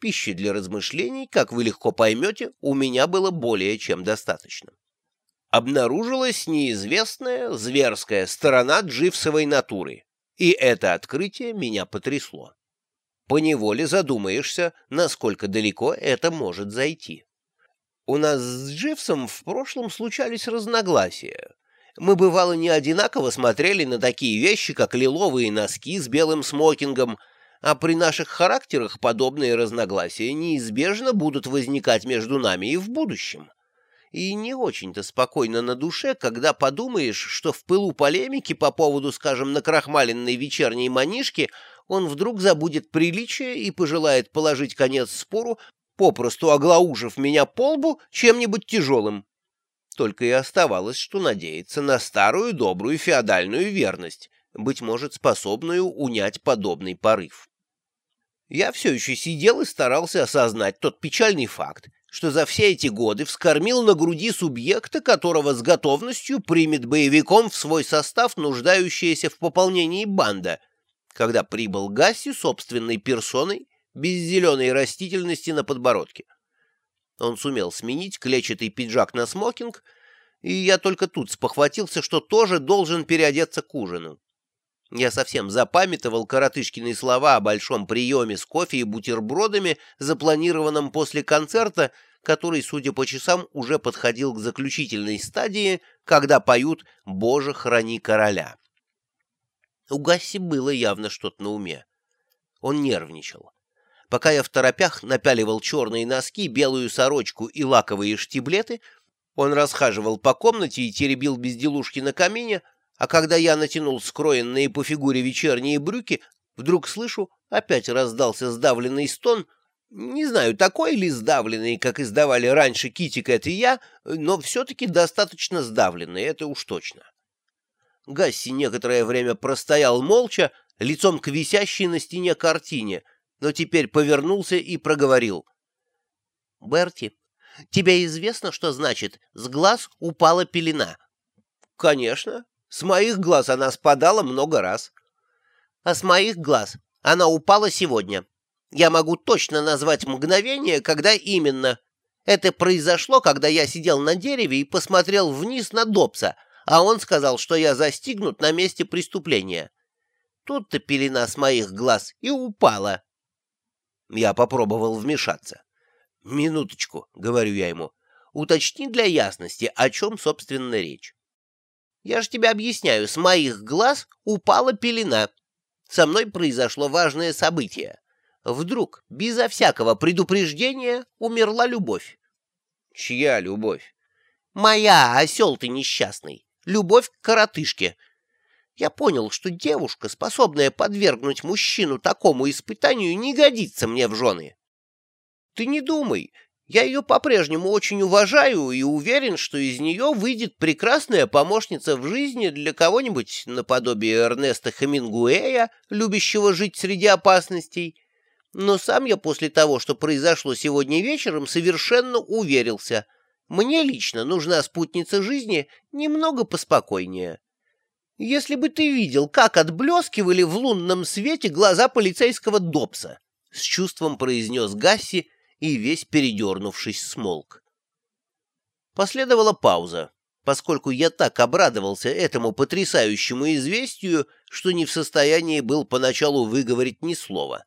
Пищи для размышлений, как вы легко поймете, у меня было более чем достаточно. Обнаружилась неизвестная зверская сторона дживсовой натуры, и это открытие меня потрясло. Поневоле задумаешься, насколько далеко это может зайти. У нас с Дживсом в прошлом случались разногласия. Мы, бывало, не одинаково смотрели на такие вещи, как лиловые носки с белым смокингом, а при наших характерах подобные разногласия неизбежно будут возникать между нами и в будущем. И не очень-то спокойно на душе, когда подумаешь, что в пылу полемики по поводу, скажем, накрахмаленной вечерней манишки он вдруг забудет приличие и пожелает положить конец спору, попросту оглаужив меня по лбу чем-нибудь тяжелым. Только и оставалось, что надеяться на старую добрую феодальную верность, быть может, способную унять подобный порыв. Я все еще сидел и старался осознать тот печальный факт, что за все эти годы вскормил на груди субъекта, которого с готовностью примет боевиком в свой состав нуждающаяся в пополнении банда, когда прибыл Гасси собственной персоной без зеленой растительности на подбородке. Он сумел сменить клетчатый пиджак на смокинг, и я только тут спохватился, что тоже должен переодеться к ужину. Я совсем запамятовал коротышкины слова о большом приеме с кофе и бутербродами, запланированном после концерта, который, судя по часам, уже подходил к заключительной стадии, когда поют «Боже, храни короля». У Гасси было явно что-то на уме. Он нервничал. Пока я в торопях напяливал черные носки, белую сорочку и лаковые штиблеты, он расхаживал по комнате и теребил безделушки на камине, а когда я натянул скроенные по фигуре вечерние брюки, вдруг слышу, опять раздался сдавленный стон. Не знаю, такой ли сдавленный, как издавали раньше Кити Кэт и я, но все-таки достаточно сдавленный, это уж точно. Гасси некоторое время простоял молча, лицом к висящей на стене картине, но теперь повернулся и проговорил. — Берти, тебе известно, что значит «с глаз упала пелена»? — Конечно. С моих глаз она спадала много раз. А с моих глаз она упала сегодня. Я могу точно назвать мгновение, когда именно. Это произошло, когда я сидел на дереве и посмотрел вниз на Добса, а он сказал, что я застигнут на месте преступления. Тут-то пелена с моих глаз и упала. Я попробовал вмешаться. «Минуточку», — говорю я ему, — «уточни для ясности, о чем, собственно, речь». Я же тебе объясняю, с моих глаз упала пелена. Со мной произошло важное событие. Вдруг, безо всякого предупреждения, умерла любовь. Чья любовь? Моя, осел ты несчастный. Любовь к коротышке. Я понял, что девушка, способная подвергнуть мужчину такому испытанию, не годится мне в жены. Ты не думай, я ее по-прежнему очень уважаю и уверен, что из нее выйдет прекрасная помощница в жизни для кого-нибудь наподобие Эрнеста Хемингуэя, любящего жить среди опасностей. Но сам я после того, что произошло сегодня вечером, совершенно уверился. Мне лично нужна спутница жизни немного поспокойнее. Если бы ты видел, как отблескивали в лунном свете глаза полицейского Добса, — с чувством произнес Гасси, — и, весь передернувшись, смолк. Последовала пауза, поскольку я так обрадовался этому потрясающему известию, что не в состоянии был поначалу выговорить ни слова.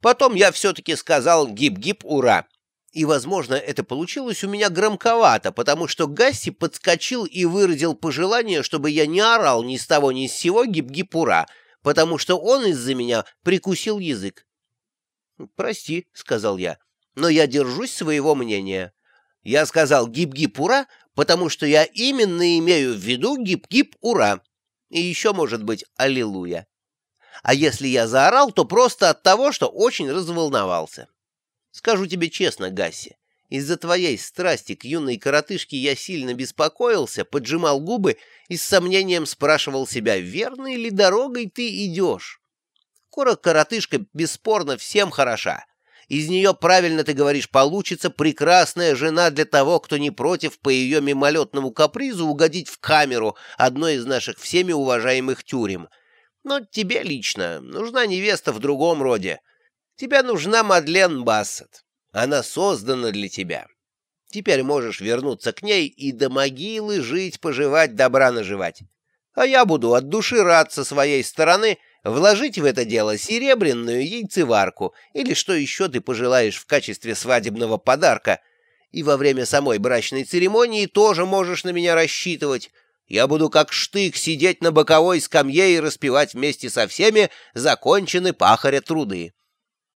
Потом я все-таки сказал «гип-гип, ура!» И, возможно, это получилось у меня громковато, потому что Гасси подскочил и выразил пожелание, чтобы я не орал ни с того ни с сего «гип-гип, ура!», потому что он из-за меня прикусил язык. «Прости», — сказал я, но я держусь своего мнения. Я сказал «гип-гип, ура», потому что я именно имею в виду «гип-гип, ура». И еще, может быть, «аллилуйя». А если я заорал, то просто от того, что очень разволновался. Скажу тебе честно, Гасси, из-за твоей страсти к юной коротышке я сильно беспокоился, поджимал губы и с сомнением спрашивал себя, верной ли дорогой ты идешь. Кора коротышка бесспорно всем хороша. Из нее, правильно ты говоришь, получится прекрасная жена для того, кто не против по ее мимолетному капризу угодить в камеру одной из наших всеми уважаемых тюрем. Но тебе лично нужна невеста в другом роде. Тебе нужна Мадлен Бассет. Она создана для тебя. Теперь можешь вернуться к ней и до могилы жить-поживать, добра наживать. А я буду от души рад со своей стороны вложить в это дело серебряную яйцеварку или что еще ты пожелаешь в качестве свадебного подарка. И во время самой брачной церемонии тоже можешь на меня рассчитывать. Я буду как штык сидеть на боковой скамье и распевать вместе со всеми закончены пахаря труды.